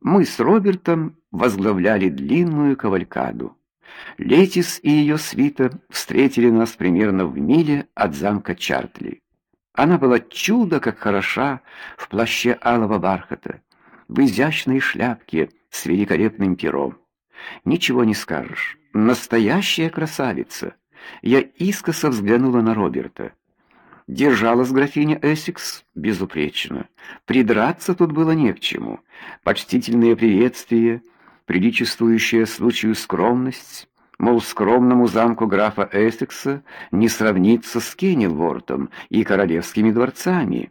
Мы с Робертом возглавляли длинную кавалькаду. Летис и ее свита встретили нас примерно в миле от замка Чартли. Она была чудо как хороша в плаще алого бархата, в изящной шляпке с великолепным пером. Ничего не скажешь, настоящая красавица. Я искоса взглянула на Роберта. Держалась графиня Эссекс безупречно. Придраться тут было не к чему. Почтительные приветствия, приличествующая случаю скромность, мол, скромному замку графа Эссекса не сравнится с Кенилвортом и королевскими дворцами.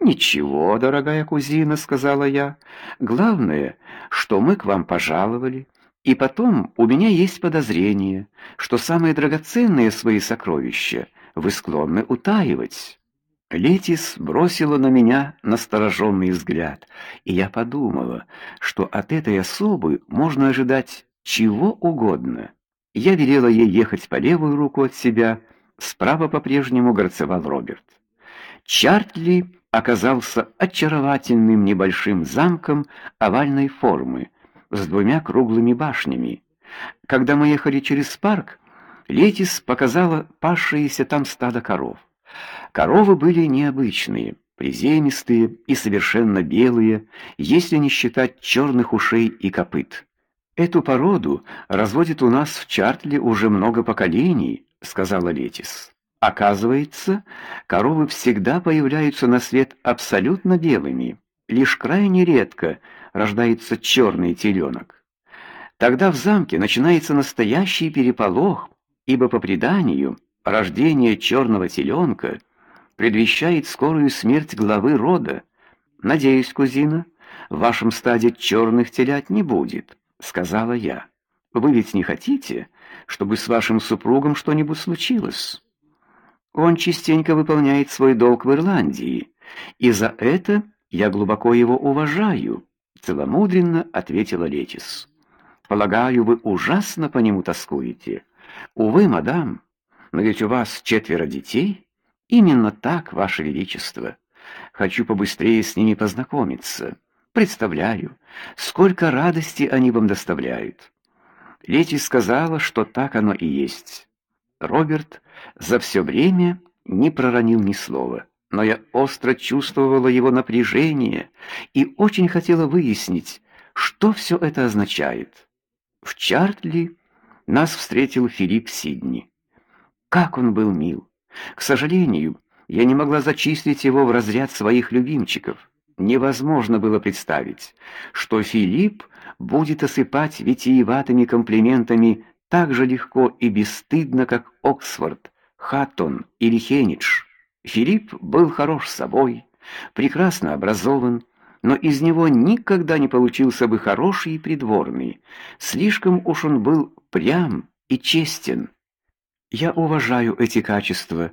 Ничего, дорогая кузина, сказала я. Главное, что мы к вам пожаловали. И потом, у меня есть подозрение, что самые драгоценные свои сокровища вы склонны утаивать. Летис бросила на меня настороженный взгляд, и я подумала, что от этой особы можно ожидать чего угодно. Я велела ей ехать по левую руку от себя, справа по-прежнему горцевал Роберт. Чартли оказался очаровательным небольшим замком овальной формы с двумя круглыми башнями. Когда мы ехали через парк, Летис показала пасшиеся там стадо коров. Коровы были необычные, приземистые и совершенно белые, если не считать черных ушей и копыт. Эту породу разводят у нас в Чартле уже много поколений, сказала Летис. Оказывается, коровы всегда появляются на свет абсолютно белыми. Лишь крайне редко рождается черный теленок. Тогда в замке начинается настоящий переполох, ибо по преданию рождение черного теленка предвещает скорую смерть главы рода. Надеюсь, кузина, в вашем стаде черных телят не будет, сказала я. Вы ведь не хотите, чтобы с вашим супругом что-нибудь случилось? Он частенько выполняет свой долг в Ирландии, и за это я глубоко его уважаю, целомудренно ответила Летис. Полагаю, вы ужасно по нему тоскуете. Увы, мадам, но ведь у вас четверо детей. Именно так, ваше величество. Хочу побыстрее с ними познакомиться. Представляю, сколько радости они вам доставляют. Лети сказала, что так оно и есть. Роберт за все время не проронил ни слова, но я остро чувствовала его напряжение и очень хотела выяснить, что все это означает. В Чартли нас встретил Филипп Сидни. Как он был мил. К сожалению, я не могла зачислить его в разряд своих любимчиков. Невозможно было представить, что Филипп будет осыпать витиеватыми комплиментами так же легко и бесстыдно, как Оксфорд, Хаттон или Хенидж. Филипп был хорош собой, прекрасно образован, но из него никогда не получился бы хороший придворный. Слишком уж он был прям и честен. Я уважаю эти качества,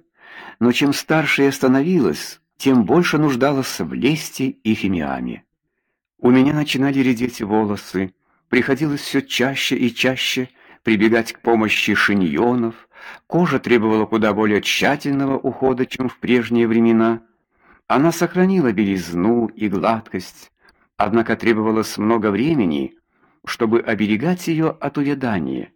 но чем старше я становилась, тем больше нуждалась в лести и фимиаме. У меня начинали редеть волосы, приходилось все чаще и чаще прибегать к помощи шиньонов, кожа требовала куда более тщательного ухода, чем в прежние времена. Она сохранила белизну и гладкость, однако требовалось много времени, чтобы оберегать ее от увядания.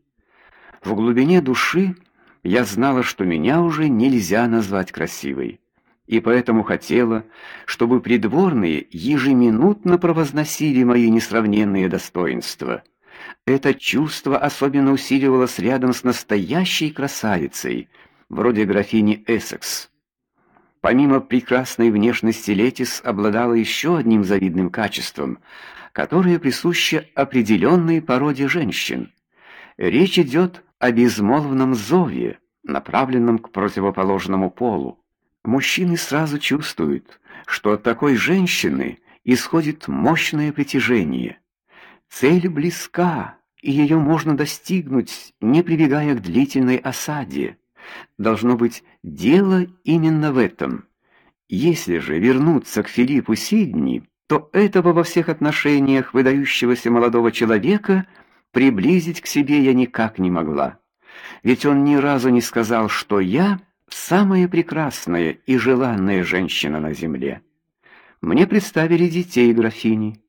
В глубине души я знала, что меня уже нельзя назвать красивой, и поэтому хотела, чтобы придворные ежеминутно провозносили мои несравненные достоинства. Это чувство особенно усиливалось рядом с настоящей красавицей, вроде графини Эссекс. Помимо прекрасной внешности Летис обладала еще одним завидным качеством, которое присуще определенной породе женщин. Речь идет о безмолвном зове, направленном к противоположному полу. Мужчины сразу чувствуют, что от такой женщины исходит мощное притяжение. Цель близка, и ее можно достигнуть, не прибегая к длительной осаде. Должно быть, дело именно в этом. Если же вернуться к Филиппу Сидни, то этого во всех отношениях выдающегося молодого человека – приблизить к себе я никак не могла. Ведь он ни разу не сказал, что я самая прекрасная и желанная женщина на земле. Мне представили детей графини.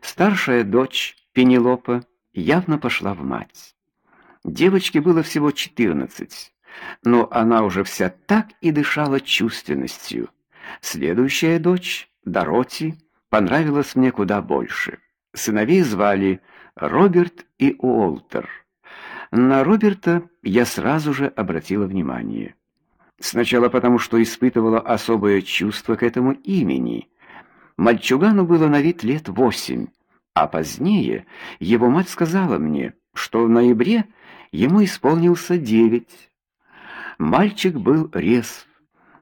Старшая дочь, Пенелопа, явно пошла в мать. Девочке было всего четырнадцать, но она уже вся так и дышала чувственностью. Следующая дочь, Дороти, понравилась мне куда больше. Сыновей звали Роберт и Уолтер. На Роберта я сразу же обратила внимание. Сначала потому, что испытывала особое чувство к этому имени. Мальчугану было на вид лет восемь, а позднее его мать сказала мне, что в ноябре ему исполнился девять. Мальчик был резв,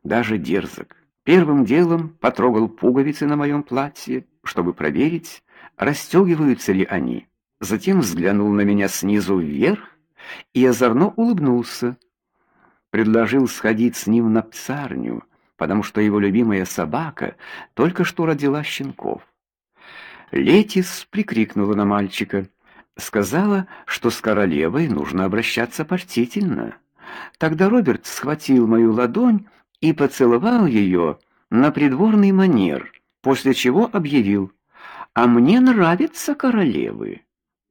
даже дерзок. Первым делом потрогал пуговицы на моем платье, чтобы проверить, расстегиваются ли они. Затем взглянул на меня снизу вверх и озорно улыбнулся. Предложил сходить с ним на псарню, потому что его любимая собака только что родила щенков. Летис прикрикнула на мальчика, сказала, что с королевой нужно обращаться почтительно. Тогда Роберт схватил мою ладонь и поцеловал ее на придворный манер, после чего объявил: "А мне нравятся королевы".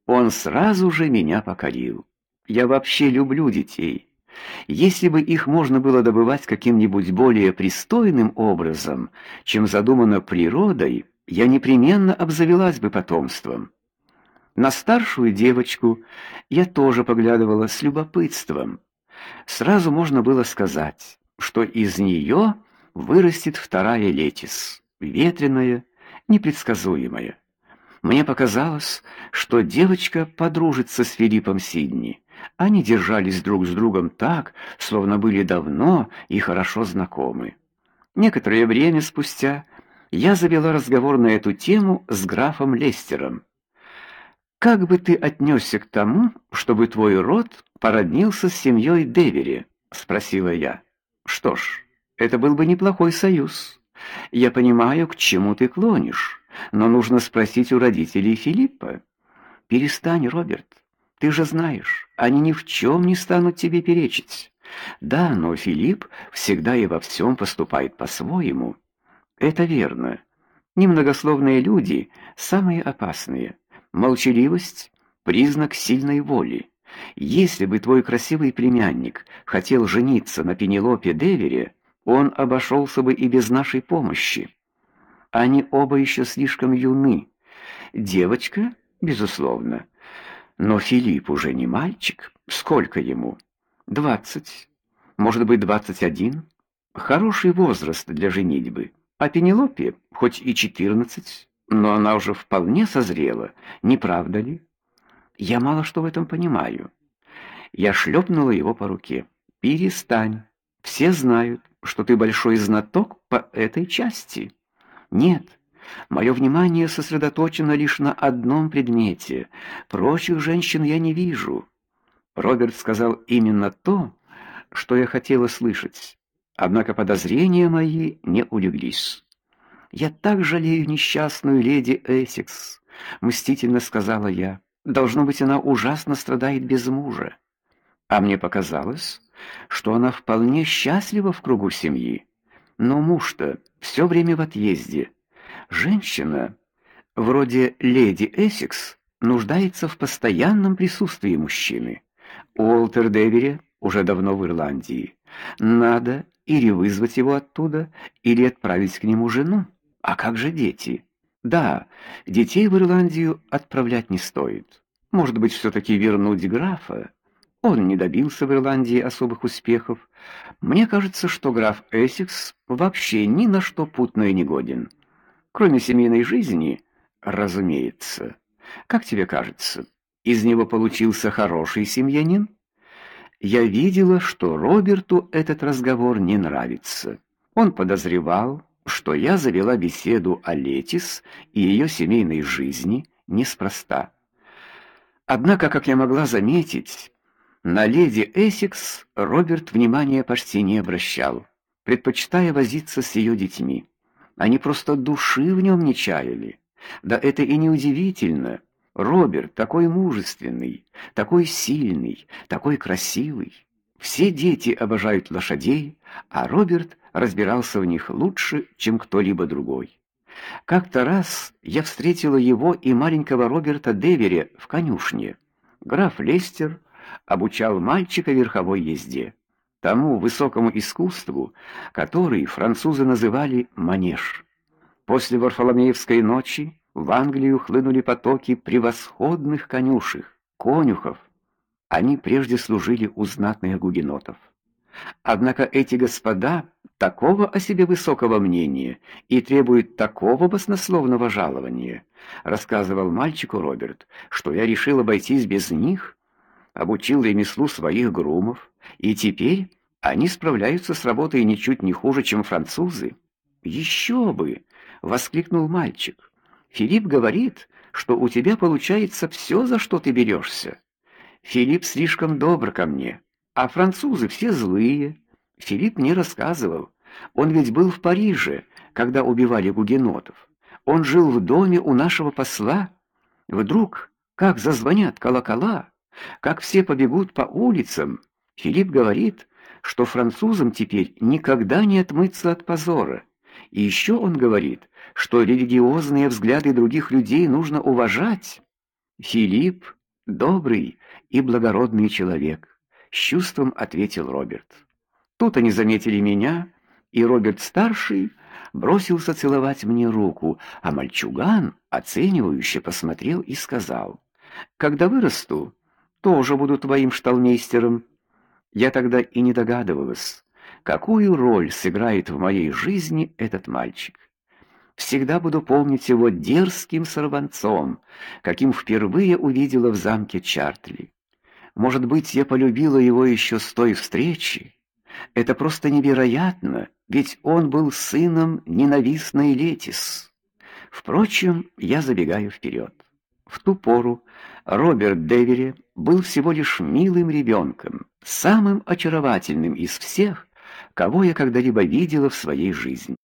Он сразу же меня покорил. Я вообще люблю детей. Если бы их можно было добывать каким-нибудь более пристойным образом, чем задумано природой, я непременно обзавелась бы потомством. На старшую девочку я тоже поглядывала с любопытством. Сразу можно было сказать, что из нее вырастет вторая Летис, ветреная, непредсказуемая. Мне показалось, что девочка подружится с Филиппом Сидни. Они держались друг с другом так, словно были давно и хорошо знакомы. Некоторое время спустя я завела разговор на эту тему с графом Лестером. Как бы ты отнесся к тому, чтобы твой род породнился с семьей Девери? спросила я. Что ж, это был бы неплохой союз. Я понимаю, к чему ты клонишь, но нужно спросить у родителей Филиппа. Перестань, Роберт. Ты же знаешь, они ни в чем не станут тебе перечить. Да, но Филипп всегда и во всем поступает по-своему. Это верно. Немногословные люди самые опасные. Молчаливость признак сильной воли. Если бы твой красивый племянник хотел жениться на Пенелопе Девере, он обошелся бы и без нашей помощи. Они оба еще слишком юны. Девочка, безусловно, но Филипп уже не мальчик. Сколько ему? Двадцать, может быть, двадцать один. Хороший возраст для женитьбы. А Пенелопе хоть и четырнадцать, но она уже вполне созрела, не правда ли? Я мало что в этом понимаю. Я шлепнула его по руке. Перестань. Все знают, что ты большой знаток по этой части. Нет. Мое внимание сосредоточено лишь на одном предмете. Прочих женщин я не вижу. Роберт сказал именно то, что я хотела слышать. Однако подозрения мои не улеглись. Я так жалею несчастную леди Эссекс, мстительно сказала я. Должно быть, она ужасно страдает без мужа. А мне показалось, что она вполне счастлива в кругу семьи. Но муж-то все время в отъезде. Женщина вроде леди Эссекс нуждается в постоянном присутствии мужчины. Уолтер Девери уже давно в Ирландии. Надо или вызвать его оттуда, или отправить к нему жену. А как же дети? Да, детей в Ирландию отправлять не стоит. Может быть, все таки вернуть графа? Он не добился в Ирландии особых успехов. Мне кажется, что граф Эссекс вообще ни на что путное не годен. Кроме семейной жизни, разумеется. Как тебе кажется, из него получился хороший семьянин? Я видела, что Роберту этот разговор не нравится. Он подозревал, что я завела беседу о Летис и ее семейной жизни неспроста. Однако, как я могла заметить, на леди Эссекс Роберт внимания почти не обращал, предпочитая возиться с ее детьми. Они просто души в нем не чаяли. Да это и не удивительно. Роберт такой мужественный, такой сильный, такой красивый. Все дети обожают лошадей, а Роберт разбирался в них лучше, чем кто-либо другой. Как-то раз я встретила его и маленького Роберта Девери в конюшне. Граф Лестер обучал мальчика верховой езде, тому высокому искусству, который французы называли манеж. После Варфоломеевской ночи в Англию хлынули потоки превосходных конюшек, конюхов. Они прежде служили у знатных гугенотов. Однако эти господа такого о себе высокого мнения и требуют такого баснословного жалования, рассказывал мальчику Роберт, что я решил обойтись без них, обучил ремеслу своих грумов, и теперь они справляются с работой ничуть не хуже, чем французы. «Еще бы, воскликнул мальчик. Филипп говорит, что у тебя получается все, за что ты берешься. Филипп слишком добр ко мне, а французы все злые. Филипп мне рассказывал. Он ведь был в Париже, когда убивали гугенотов. Он жил в доме у нашего посла. Вдруг, как зазвонят колокола, как все побегут по улицам, Филипп говорит, что французам теперь никогда не отмыться от позора. И еще он говорит, что религиозные взгляды других людей нужно уважать. Филипп добрый и благородный человек, с чувством ответил Роберт. Тут они заметили меня, и Роберт старший бросился целовать мне руку, а мальчуган оценивающе посмотрел и сказал: "Когда вырасту, тоже буду твоим шталмейстером". Я тогда и не догадывалась, какую роль сыграет в моей жизни этот мальчик. Всегда буду помнить его дерзким сорванцом, каким впервые увидела в замке Чартли. Может быть, я полюбила его еще с той встречи. Это просто невероятно, ведь он был сыном ненавистной Летис. Впрочем, я забегаю вперед. В ту пору Роберт Девери был всего лишь милым ребенком, самым очаровательным из всех, кого я когда-либо видела в своей жизни.